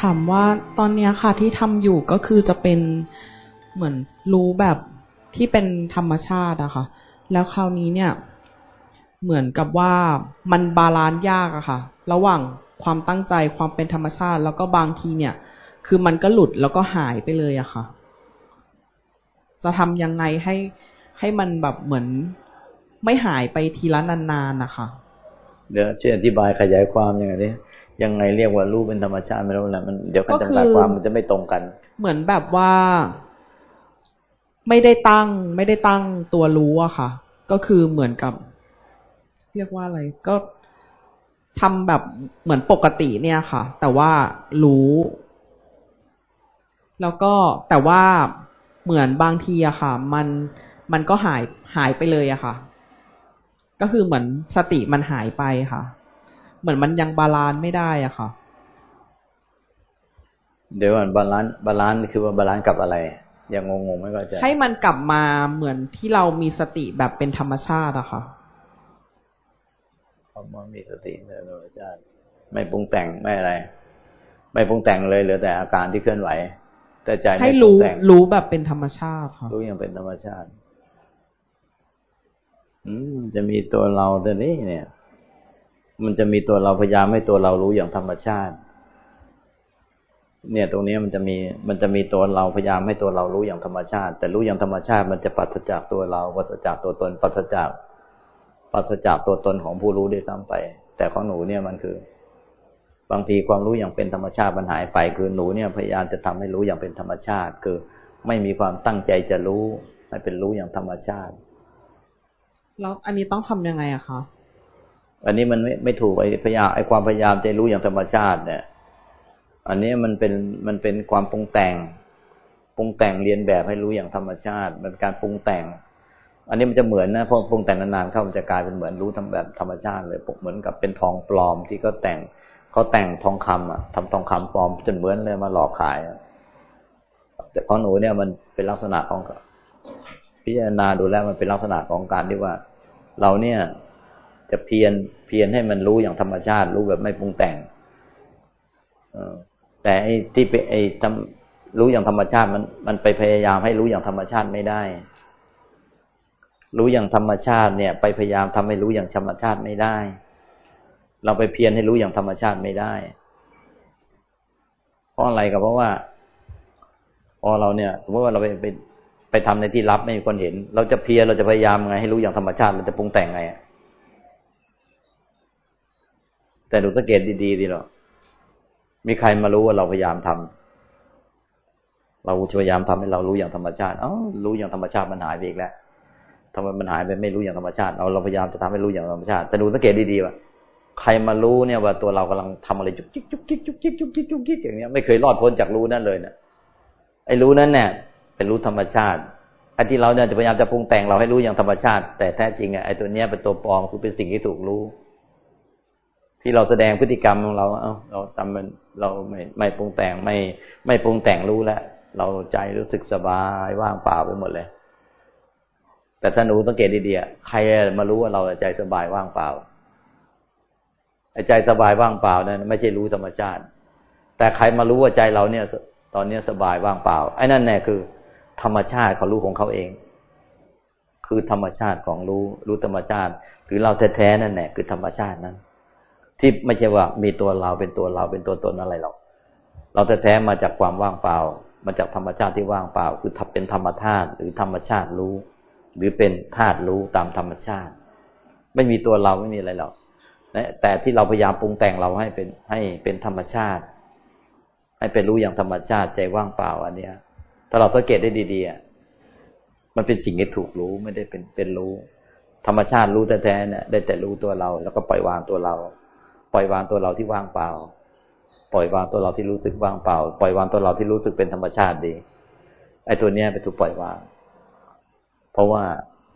ถามว่าตอนนี้ค่ะที่ทำอยู่ก็คือจะเป็นเหมือนรู้แบบที่เป็นธรรมชาติอะค่ะ แล้วคราวนี้เนี่ย เหมือนกับว่ามัน balance ยากอะค่ะ ระหว่างความตั้งใจความเป็นธรรมชาติ แล้วก็บางทีเนี่ย คือมันก็หลุดแล้วก็หายไปเลยอะค่ะ จะทำยังไงให้ให้มันแบบเหมือนไม่หายไปทีละนานๆนะคะเดี๋ยวช่วยอธิบายขยายความยังไงดิยั งไงเรียกว่ารู้เป็นธรรมชาติไม่รู้แหละมันเดี๋ยวการจำกัดความมันจะไม่ตรงกัน เหมือนแบบว่า ไม่ได้ตั้ง ไม่ได้ตั้งตัวรู้อะค่ะ ก็คือเหมือนกับ เรียกว่าอะไรก็ทำแบบเหมือนปกติเนี่ยค่ะ แต่ว่ารู้ แล้วก็แต่ว่าเหมือนบางทีอะค่ะ มันมันก็หายหายไปเลยอะค่ะ ก็คือเหมือนสติมันหายไปค่ะ เหมือนมันยัง balance ไม่ได้อะค่ะ เดี๋ยวก่อน balance balance คือว่า balance กับอะไรยังงงๆไม่เข้าใจให้มันกลับมาเหมือนที่เรามีสติแบบเป็นธรรมชาติอะค่ะคำว่ามีสติในธรรมชาติไม่ปรุงแต่งไม่อะไร ไม่ปรุงแต่งเลยเหลือแต่อาการที่เคลื่อนไหว แต่ใจให้รู้รู้แบบเป็นธรรมชาติค่ะรู้อย่างเป็นธรรมชาติ อืมจะมีตัวเราแต่นี้เนี่ย มันจะมีตัวเราพยายามให้ตัวเรารู้อย่างธรรมชาติ เนี่ยตรงนี้มันจะมีมันจะมีตัวเราพยายามให้ตัวเรารู้อย่างธรรมชาติ แต่รู้อย่างธรรมชาติมันจะปัสจากตัวเราปัสจากตัวตนปัสจากปัสจากตัวตนของผู้รู้ด้วยซ้ำไป แต่ของหนูเนี่ยมันคือ บางทีความรู้อย่างเป็นธรรมชาติมันหายไป คือหนูเนี่ยพยายามจะทำให้รู้อย่างเป็นธรรมชาติ คือไม่มีความตั้งใจจะรู้ให้เป็นรู้อย่างธรรมชาติ แล้วอันนี้ต้องทํำยังไงอะคะ อันนี้มันไม่ไม่ถูกไอ้พยายามไอ้ความพยายามจะรู้อย่างธรรมชาติ เนี่ย อันนี้มันเป็นมันเป็นความปรุงแต่งปรุงแต่งเรียนแบบให้รู้อย่างธรรมชาติ มันการปรุงแต่ง อันนี้มันจะเหมือนนะพอปรุงแต่งนานๆเข้ามันจะกลายเป็นเหมือนรู้ทำแบบธรรมชาติเลยเหมือนกับเป็นทองปลอมที่เขาแต่งเขาแต่งทองคำอะทำทองคำปลอมจนเหมือนเลยมาหลอกขายแต่ของหนูเนี่ยมันเป็นลักษณะของพิจารณาดูแล้วมันเป็นลักษณะของการที่ว่า เราเนี่ย จะเพียรเพียรให้มันรู้อย่างธรรมชาติ รู้แบบไม่ปรุงแต่งแต่ไอ้ที่ไปไอ้ทำรู้อย่างธรรมชาติมันมันไปพยายามให้รู้อย่างธรรมชาติไม่ได้ รู้อย่างธรรมชาติเนี่ย ไปพยายามทำให้รู้อย่างธรรมชาติไม่ได้ เราไปเพียรให้รู้อย่างธรรมชาติไม่ได้ เพราะอะไรก็เพราะว่า พอเราเนี่ยสมมติว่าเราไปไปไปทำในที่ลับไม่มีคนเห็น เราจะเพียรเราจะพยายามไงให้รู้อย่างธรรมชาติเราจะปรุงแต่งไง แต่ดูสังเกตดีๆดีหรอมีใครมารู้ว่าเราพยายามทำเราพยายามทำให้เรารู้อย่างธรรมชาติอ๋อรู้อย่างธรรมชาติมันหายไปอีกแล้วทำไมมันหายไปไม่รู้อย่างธรรมชาติเราเราพยายามจะทำให้รู้อย่างธรรมชาติ แต่ดูสังเกตดีๆว่าใครมารู้เนี่ยว่าตัวเรากำลังทำอะไรจุกจิกจุกจิกจุกจิกจุกจิกจุกจิกอย่างเงี้ยไม่เคยรอดพ้นจากรู้นั่นเลยเนี่ยไอ้รู้นั้นเนี่ยเป็นรู้ธรรมชาติไอ้ที่เราเนี่ยจะพยายามจะปรุงแต่งเราให้รู้อย่างธรรมชาติ แต่แท้จริงไอ้ตัวเนี้ยเป็นตัวปลอมคือเป็นสิ่งที่ถูกรู้ ที่เราแสดงพฤติกรรมของเรา เอ้าเราทำมันเราไม่ไม่ปรุงแต่งไม่ไม่ปรุงแต่งรู้แล้วเราใจรู้สึกสบายว่างเปล่าไปหมดเลย แต่ถ้าหนูสังเกตดีๆใครมารู้ว่าเราใจสบายว่างเปล่าใจสบายว่างเปล่านั้นไม่ใช่รู้ธรรมชาติ แต่ใครมารู้ว่าใจเราเนี่ย ตอนนี้สบายว่างเปล่าไอ้นั่นแน่คือ ธรรมชาติเขารู้ของเขาเอง คือธรรมชาติของรู้รู้ธรรมชาติ หรือเราแท้ๆนั่นแหละคือธรรมชาตินั้น ที่ไม่ใช่ว่ามีตัวเราเป็นตัวเราเป็นตัวตนอะไรหรอกเราแท้ๆมาจากความว่างเปล่า มาจากธรรมชาติที่ว่างเปล่า คือเป็นธรรมธาตุหรือธรรมชาติรู้ หรือเป็นธาตุรู้ตามธรรมชาติ ไม่มีตัวเราไม่มีอะไรหรอกแต่ที่เราพยายามปรุงแต่งเราให้เป็นให้เป็นธรรมชาติ ให้เป็นรู้อย่างธรรมชาติใจว่างเปล่า อันเนี้ย ถ้าเราสังเกตได้ดีๆมันเป็นสิ่งที่ถูกรู้ไม่ได้เป็นเป็นรู้ ธรรมชาติรู้แท้ๆเนี่ยได้แต่รู้ตัวเรา แล้วก็ปล่อยวางตัวเรา ปล่อยวางตัวเราที่ว่างเปล่า ปล่อยวางตัวเราที่รู้สึกว่างเปล่า ปล่อยวางตัวเราที่รู้สึกเป็นธรรมชาติดี ไอ้ตัวเนี้ยเป็นถูกปล่อยวาง เพราะว่า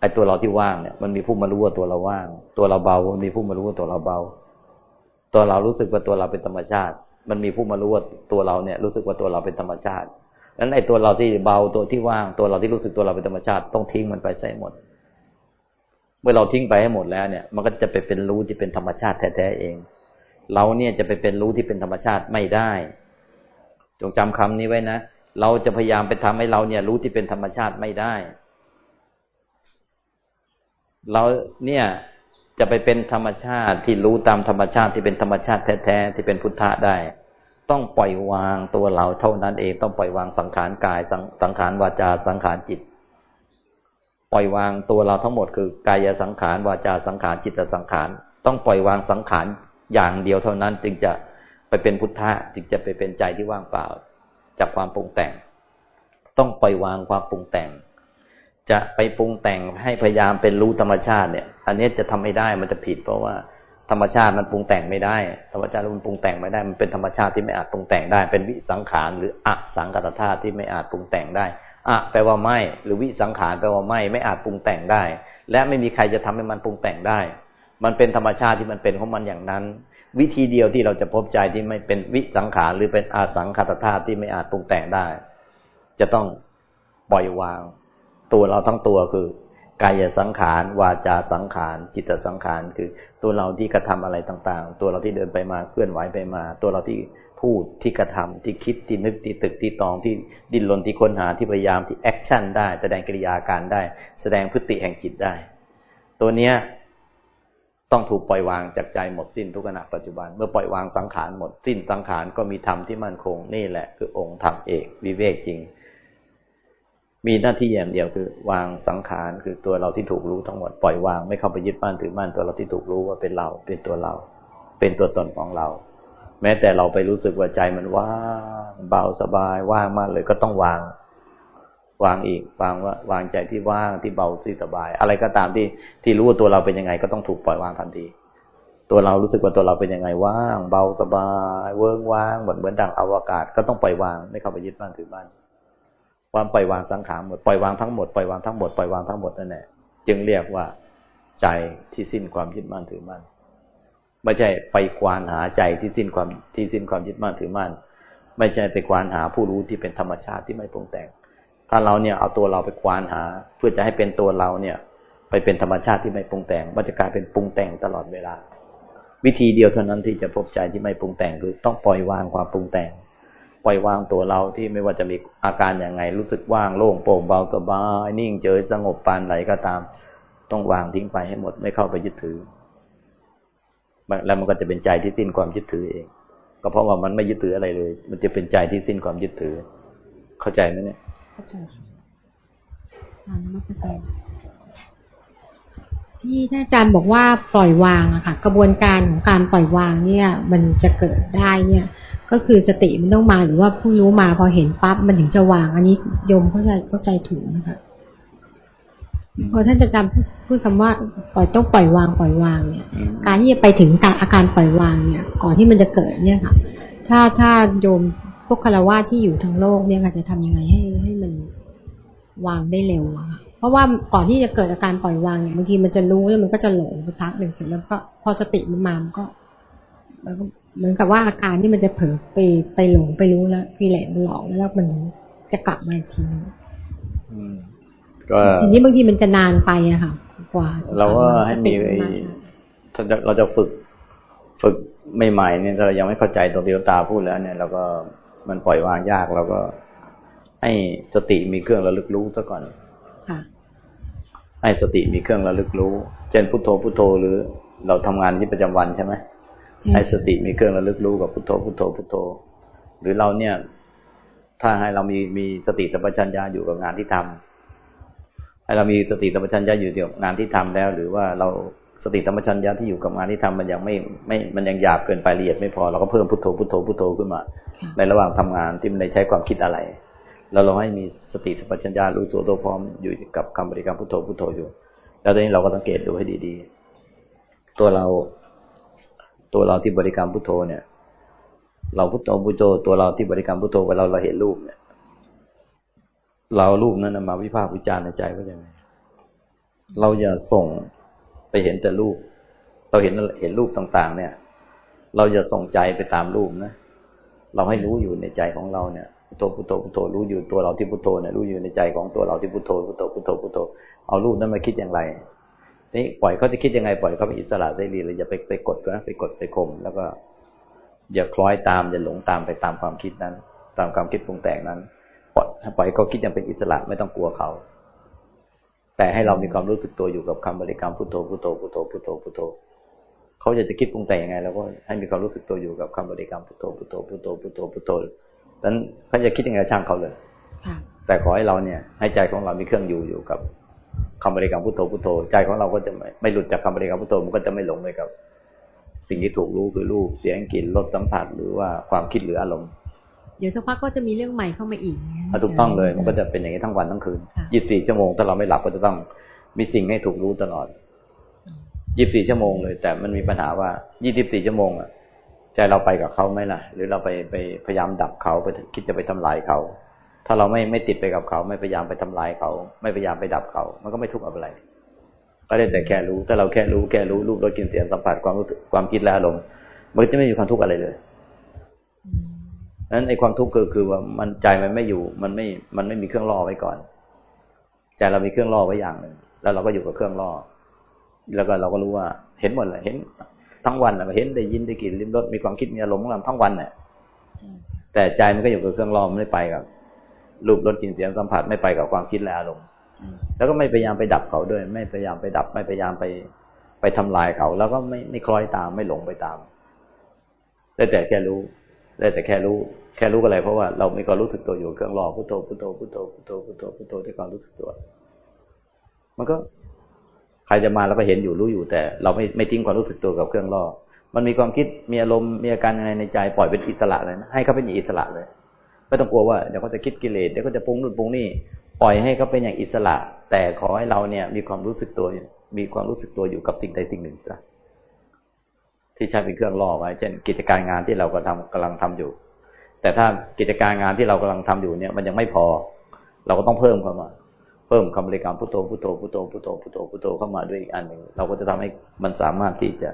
ไอ้ตัวเราที่ว่างเนี่ยมันมีผู้มารู้ว่าตัวเราว่าง ตัวเราเบา มันมีผู้มารู้ว่าตัวเราเบา ตัวเรารู้สึกว่าตัวเราเป็นธรรมชาติ มันมีผู้มารู้ว่าตัวเราเนี่ย รู้สึกว่าตัวเราเป็นธรรมชาตินั้นไอ้ตัวเราที่เบาตัวที่ว่าง ตัวเราที่รู้สึกตัวเราเป็นธรรมชาติต้องทิ้งมันไปใส่หมด เมื่อเราทิ้งไปให้หมดแล้วเนี่ย มันก็จะไปเป็นรู้ที่เป็นธรรมชาติแท้ๆเอง เราเนี่ยจะไปเป็นรู้ที่เป็นธรรมชาติไม่ได้ จงจำคำนี้ไว้นะ เราจะพยายามไปทำให้เราเนี่ย รู้ที่เป็นธรรมชาติไม่ได้ เราเนี่ยจะไปเป็นธรรมชาติที่รู้ตามธรรมชาติที่เป็นธรรมชาติแท้ๆที่เป็นพุทธะได้ ต้องปล่อยวางตัวเราเท่านั้นเองต้องปล่อยวางสังขารกายสังขารวาจาสังขารจิต ปล่อยวางตัวเราทั้งหมดคือกายสังขารวาจาสังขารจิตสังขาร ต้องปล่อยวางสังขารอย่างเดียวเท่านั้น จึงจะไปเป็นพุทธะจึงจะไปเป็นใจที่ว่างเปล่า จากความปรุงแต่ง ต้องปล่อยวางความปรุงแต่ง จะไปปรุงแต่งให้พยายามเป็นรู้ธรรมชาติเนี่ย อันนี้จะทำไม่ได้มันจะผิด เพราะว่าธรรมชาติมันปรุงแต่งไม่ได้ ธรรมชาติมันปรุงแต่งไม่ได้ มันเป็นธรรมชาติที่ไม่อาจปรุงแต่งได้ เป็นวิสังขารหรืออสังกัตธาตุที่ไม่อาจปรุงแต่งได้ อะแปลว่าไม่ หรือวิสังขารแปลว่าไม่ ไม่อาจปรุงแต่งได้ และไม่มีใครจะทำให้มันปรุงแต่งได้ มันเป็นธรรมชาติที่มันเป็นของมันอย่างนั้น วิธีเดียวที่เราจะพบใจที่ไม่เป็นวิสังขารหรือเป็นอาสังคตธาตุที่ไม่อาจปรุงแต่งได้ จะต้องปล่อยวาง ตัวเราทั้งตัวคือกายสังขาร วาจาสังขาร จิตสังขาร คือตัวเราที่กระทำอะไรต่างๆ ตัวเราที่เดินไปมาเคลื่อนไหวไปมา ตัวเราที่ พูดที่กระทำที่คิดที่นึกที่ตรึกที่ตรองที่ดิ้นรนที่ค้นหาที่พยายามที่ action ได้ แสดงกิริยาอาการได้ แสดงพฤติแห่งจิตได้ ตัวเนี้ยต้องถูกปล่อยวางจากใจหมดสิ้นทุกขณะปัจจุบัน เมื่อปล่อยวางสังขารหมดสิ้นสังขารก็มีธรรมที่มั่นคงนี่แหละ คือองค์ธรรมเอกวิเวกจริง มีหน้าที่อย่างเดียวคือ วางสังขารคือตัวเราที่ถูกรู้ทั้งหมดปล่อยวางไม่เข้าไปยึดมั่นถือมั่นตัวเราที่ถูกรู้ว่าเป็นเราเป็นตัวเรา เป็นตัวตนของเรา แม้แต่เราไปรู้สึกว่าใจมันว่างเบาสบายว่างมากเลยก็ต้องวาง วางอีกวางว่าวางใจที่ว่างที่เบาที่สบาย อะไรก็ตามที่ที่รู้ว่าตัวเราเป็นยังไงก็ต้องถูกปล่อยวางทันที ตัวเรารู้สึกว่าตัวเราเป็นยังไงว่าง เบาสบาย เวิ้งว่างเหมือนเหมือนดังอวกาศก็ต้องปล่อยวางไม่เข้าไปยึดมั่นถือมั่นความปล่อยวางสังขารหมดปล่อยวางทั้งหมดปล่อยวางทั้งหมดปล่อยวางทั้งหมดนั่นแหละจึงเรียกว่าใจที่สิ้นความยึดมั่นถือมั่น ไม่ใช่ไปควานหาใจที่สิ้นความที่สิ้นความยึดมั่นถือมั่นไม่ใช่ไปควานหาผู้รู้ที่เป็นธรรมชาติที่ไม่ปรุงแต่ง ถ้าเราเนี่ยเอาตัวเราไปควานหา เพื่อจะให้เป็นตัวเราเนี่ย ไปเป็นธรรมชาติที่ไม่ปรุงแต่งมันจะกลายเป็นปรุงแต่งตลอดเวลา วิธีเดียวเท่านั้นที่จะพบใจที่ไม่ปรุงแต่งคือต้องปล่อยวางความปรุงแต่ง ปล่อยวางตัวเราที่ไม่ว่าจะมีอาการอย่างไง รู้สึกว่างโล่งโปร่งเบาสบายนิ่งเฉยสงบปานไหลก็ตาม ต้องวางทิ้งไปให้หมดไม่เข้าไปยึดถือ แล้วมันก็จะเป็นใจที่สิ้นความยึดถือเอง ก็เพราะว่ามันไม่ยึดถืออะไรเลย มันจะเป็นใจที่สิ้นความยึดถือ เข้าใจไหมเนี่ยเข้าใจค่ะการมัสการที่ท่านอาจารย์บอกว่าปล่อยวางอะค่ะ กระบวนการของการปล่อยวางเนี่ย มันจะเกิดได้เนี่ย ก็คือสติมันต้องมาหรือว่าผู้รู้มาพอเห็นปั๊บมันถึงจะวาง อันนี้โยมเข้าใจเข้าใจถูกนะคะ พอท่านจะจำพูดคำว่าปล่อยต้องปล่อยวางปล่อยวางเนี่ย การที่จะไปถึงการอาการปล่อยวางเนี่ย ก่อนที่มันจะเกิดเนี่ยค่ะ ถ้าถ้าโยมพวกคารวะที่อยู่ทั้งโลกเนี่ยค่ะจะทำยังไงให้ให้มันวางได้เร็วอะค่ะเพราะว่าก่อนที่จะเกิดอาการปล่อยวางเนี่ยบางทีมันจะรู้แล้วมันก็จะหลงไปพักหนึ่งเสร็จแล้วก็พอสติมันมามันก็มันก็เหมือนกับว่าอาการที่มันจะเผลอไปไปหลงไปรู้แล้วกิเลสมันหลอกแล้วมันจะกลับมาอีกที ก็ทีนี้บางทีมันจะนานไปอะค่ะกว่า เราก็ให้มีถ้าเราจะฝึกฝึกใหม่ๆเนี่ยเรายังไม่เข้าใจตัวเดียวตาพูดแล้ว เนี่ยเราก็มันปล่อยวางยากเราก็ให้สติมีเครื่องระลึกรู้ซะก่อนค่ะให้สติมีเครื่องระลึกรู้ เช่นพุทโธพุทโธหรือ เราทำงานที่ประจำวันใช่ไหมให้สติมีเครื่องระลึกรู้กับพุทโธพุทโธพุทโธ หรือเราเนี่ย ถ้าให้เรามีมีสติสัมปชัญญะอยู่กับงานที่ทำ ให้เรามีสติสัมชัญญะอยู่กับงานที่ทำแล้ว หรือว่าเราสติสัมชัญญะที่อยู่กับงานที่ทำมันยังไม่ไม่มันยังหยาบเกินไปละเอียดไม่พอเราก็เพิ่มพุทโธพุทโธพุทโธขึ้นมา ในระหว่างทำงานที่มันได้ใช้ความคิดอะไรแล้วเราให้มีสติสัมปชัญญะรู้ตัวตัวพร้อมอยู่กับคำบริกรรมพุทโธพุทโธอยู่ แล้วตอนนี้เราก็สังเกตดูให้ดีๆ ตัวเรา ตัวเราที่บริกรรมพุทโธเนี่ย เราพุทโธพุทโธตัวเราที่บริกรรมพุทโธเวลาเราเห็นรูปเนี่ย เรารูปนั้นมาวิพากษ์วิจารณ์ในใจว่าอย่างไรเราอย่าส่งไปเห็นแต่รูป เราเห็นเห็นรูปต่าง ๆ เนี่ย เราอย่าส่งใจไปตามรูปนะ เราให้รู้อยู่ในใจของเราเนี่ยพุทโธพุทโธพุทโธรู้อยู่ตัวเราที่พุทโธเนี่ยรู้อยู่ในใจของตัวเราที่พุทโธพุทโธพุทโธพุทโธเอารูปนั้นมาคิดอย่างไรนี่ปล่อยเขาจะคิดยังไงปล่อยเขาเป็นอิสระเสรีเลยอย่าไปไปกดนะไปกดไปข่มแล้วก็ อย่าคล้อยตามอย่าหลงตามไปตามความคิดนั้น ตามความคิดปรุงแต่งนั้น ปล่อยปล่อยเขาคิดอย่างเป็นอิสระไม่ต้องกลัวเขา แต่ให้เรามีความรู้สึกตัวอยู่กับคำบริกรรมพุทโธพุทโธพุทโธพุทโธพุทโธเขาจะจะคิดปรุงแต่งยังไงเราก็ให้มีความรู้สึกตัวอยู่กับคำบริกรรมพุทโธพุทโธพุทโธพุทโธพุทโธนั้นเขาจะคิดยังไงช่างเขาเลยแต่ขอให้เราเนี่ย ให้ใจของเรามีเครื่องอยู่อยู่กับคำบริกรรมพุทโธพุทโธใจของเราก็จะไม่ไม่หลุดจากคำบริกรรมพุทโธมันก็จะไม่หลงไปกับ สิ่งที่ถูกรู้คือรูปเสียงกลิ่นรสสัมผัสหรือว่าความคิดหรืออารมณ์ เดี๋ยวสักพักก็จะมีเรื่องใหม่เข้ามาอีกถูกต้องเลย มันก็จะเป็นอย่างนี้ทั้งวันทั้งคืนยี่สิบสี่ชั่วโมงถ้าเราไม่หลับก็จะต้องมีสิ่งให้ถูกรู้ตลอดยี่สิบสี่ชั่วโมงเลย แต่มันมีปัญหาว่ายี่สิบสี่ชั่วโมงอะใจเราไปกับเขาไหมล่ะ หรือเราไปไปพยายามดับเขาไปคิดจะไปทำลายเขา ถ้าเราไม่ไม่ติดไปกับเขา ไม่พยายามไปทำลายเขา ไม่พยายามไปดับเขา มันก็ไม่ทุกข์อะไร ก็ได้แต่แค่รู้ ถ้าเราแค่รู้แค่รู้รูปรสกลิ่นเสียงสัมผัสความรู้สึกความคิดและอารมณ์มันจะไม่มีความทุกข์อะไรเลย นั้นไอ้ความทุกข์คือคือว่ามันใจมันไม่อยู่มันไม่มันไม่มีเครื่องล่อไว้ก่อน ใจเรามีเครื่องล่อไว้อย่างหนึ่งแล้วเราก็อยู่กับเครื่องล่อ แล้วก็เราก็รู้ว่า เห็นหมดเลยเห็น ทั้งวันเห็นได้ยินได้กลิ่นลิ้มรสมีความคิดมีอารมณ์ของเราทั้งวันเนี่ยแต่ใจมันก็อยู่กับเครื่องล่อไม่ไปกับรูปรสกลิ่นเสียงสัมผัสไม่ไปกับความคิดและอารมณ์แล้วก็ไม่พยายามไปดับเขาด้วย ไม่พยายามไปดับ ไม่พยายามไปไปทำลายเขา แล้วก็ไม่ไม่คล้อยตามไม่หลงไปตามได้แต่แค่รู้ ได้แต่แค่รู้ แค่รู้อะไร เพราะว่าเรามีความรู้สึกตัวอยู่เครื่องรอพุทโธพุทโธพุทโธพุทโธพุทโธพุทโธที่ความรู้สึกตัว มันก็ใครจะมาเราก็เห็นอยู่รู้อยู่แต่ เราไม่ไม่ทิ้งความรู้สึกตัวกับเครื่องรอมันมีความคิดมีอารมณ์มีอาการยังไงในใจปล่อยเป็นอิสระเลยนะให้เขาเป็นอิสระเลย ไม่ต้องกลัวว่าเดี๋ยวเขาจะคิดกิเลสเดี๋ยวเขาจะปรุงนู่นปรุงนี่ปล่อยให้เขาเป็นอย่างอิสระ แต่ขอให้เราเนี่ยมีความรู้สึกตัวมีความรู้สึกตัวอยู่กับสิ่งใดสิ่งหนึ่งจ้ะ ที่ใช้เป็นเครื่องล่อไว้ เช่น กิจการงานที่เราก็ทำกำลังทำอยู่ แต่ถ้ากิจการงานที่เรากำลังทำอยู่เนี่ยมันยังไม่พอ เราก็ต้องเพิ่มเข้ามา เพิ่มคำบริกรรมพุทโธพุทโธพุทโธพุทโธพุทโธพุทโธเข้ามาด้วยอีกอันหนึ่งเราก็จะทำให้มันสามารถที่จะ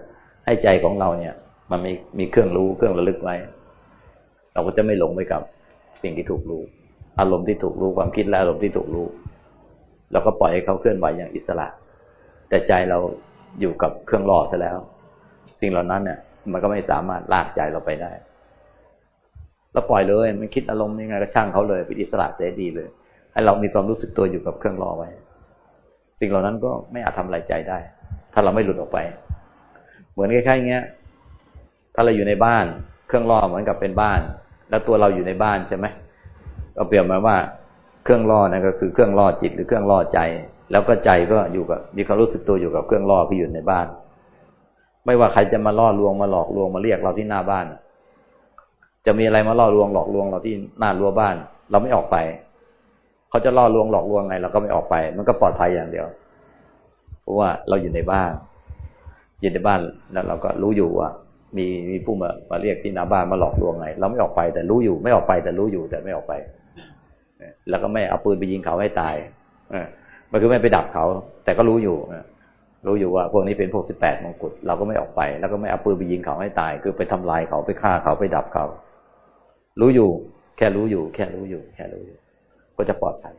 ให้ใจของเราเนี่ย มันมีมีเครื่องรู้เครื่องระลึกไว้ เราก็จะไม่หลงไปกับสิ่งที่ถูกรู้ อารมณ์ที่ถูกรู้ความคิดและอารมณ์ที่ถูกรู้เราก็ปล่อยให้เขาเคลื่อนไหวอย่างอิสระ แต่ใจเราอยู่กับเครื่องหล่อซะแล้ว สิ่งเหล่านั้นเนี่ยมันก็ไม่สามารถลากใจเราไปได้แล้วปล่อยเลย มันคิดอารมณ์ยังไงก็ช่างเขาเลยเป็นอิสระเสรีเลย ให้เรามีความรู้สึกตัวอยู่กับเครื่องรอไว้ สิ่งเหล่านั้นก็ไม่อาจทำอะไรใจได้ ถ้าเราไม่หลุดออกไป เหมือนคล้ายๆเงี้ย ถ้าเราอยู่ในบ้าน เครื่องรอเหมือนกับเป็นบ้าน แล้วตัวเราอยู่ในบ้านใช่ไหมเราเปรียบมาว่าเครื่องล่อนั่นก็คือเครื่องล่อจิตหรือเครื่องล่อใจ แล้วก็ใจก็อยู่กับมีความรู้สึกตัวอยู่กับเครื่องล่อที่อยู่ในบ้าน ไม่ว่าใครจะมาล่อลวงมาหลอกลวงมาเรียกเราที่หน้าบ้าน จะมีอะไรมาล่อลวงหลอกลวงเราที่หน้ารั้วบ้าน เราไม่ออกไป เขาจะล่อลวงหลอกลวงไง เราก็ไม่ออกไป มันก็ปลอดภัยอย่างเดียว เพราะว่าเราอยู่ในบ้านอยู่ในบ้านแล้วเราก็รู้อยู่ว่ามีมีผู้มามาเรียกที่หน้าบ้านมาหลอกลวงไง เราไม่ออกไป แต่รู้อยู่ ไม่ออกไป แต่รู้อยู่แต่ไม่ออกไปแล้วก็ไม่เอาปืนไปยิงเขาให้ตายอมันคือไม่ไปดับเขา แต่ก็รู้อยู่ รู้อยู่ว่าพวกนี้เป็นพวกสิบแปดมงกุฎเราก็ไม่ออกไป แล้วก็ไม่เอาปืนไปยิงเขาให้ตาย คือไปทำลายเขาไปฆ่าเขาไปดับเขา รู้อยู่ แค่รู้อยู่ แค่รู้อยู่ แค่รู้อยู่ ก็จะปลอดภัย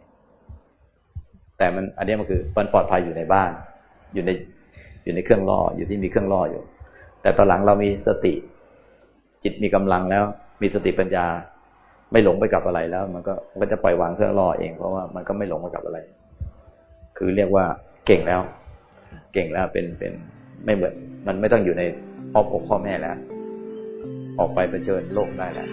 แต่มันอันนี้มันคือมันปลอดภัยอยู่ในบ้าน อยู่ในอยู่ในเครื่องล่ออยู่ที่มีเครื่องล่ออยู่ แต่ตอนหลังเรามีสติ จิตมีกำลังแล้ว มีสติปัญญา ไม่หลงไปกับอะไรแล้ว มันก็มันก็จะปล่อยวางเครื่องล่อเองเพราะว่ามันก็ไม่หลงไปกับอะไร คือเรียกว่าเก่งแล้ว เก่งแล้วเป็นเป็นไม่เหมือนมันไม่ต้องอยู่ในอ้อมอกพ่อแม่แล้ว ออกไปเผชิญโลกได้แล้ว